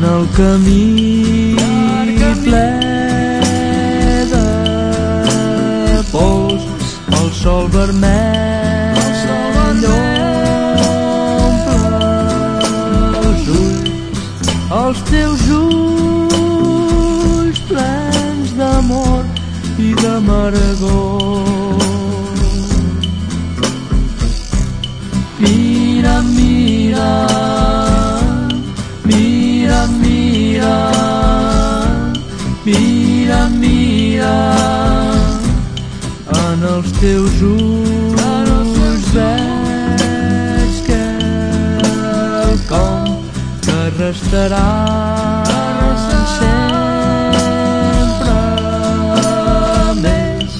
el camí ple de pols, el sol vermell omple els ulls, els teus ulls plens d'amor i d'amargor. Mira, mira, mira, mira, en els teus ulls veig quelcom que restaran sempre més.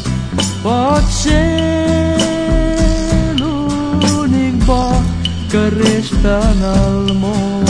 Pot ser l'únic bo que resta en el món.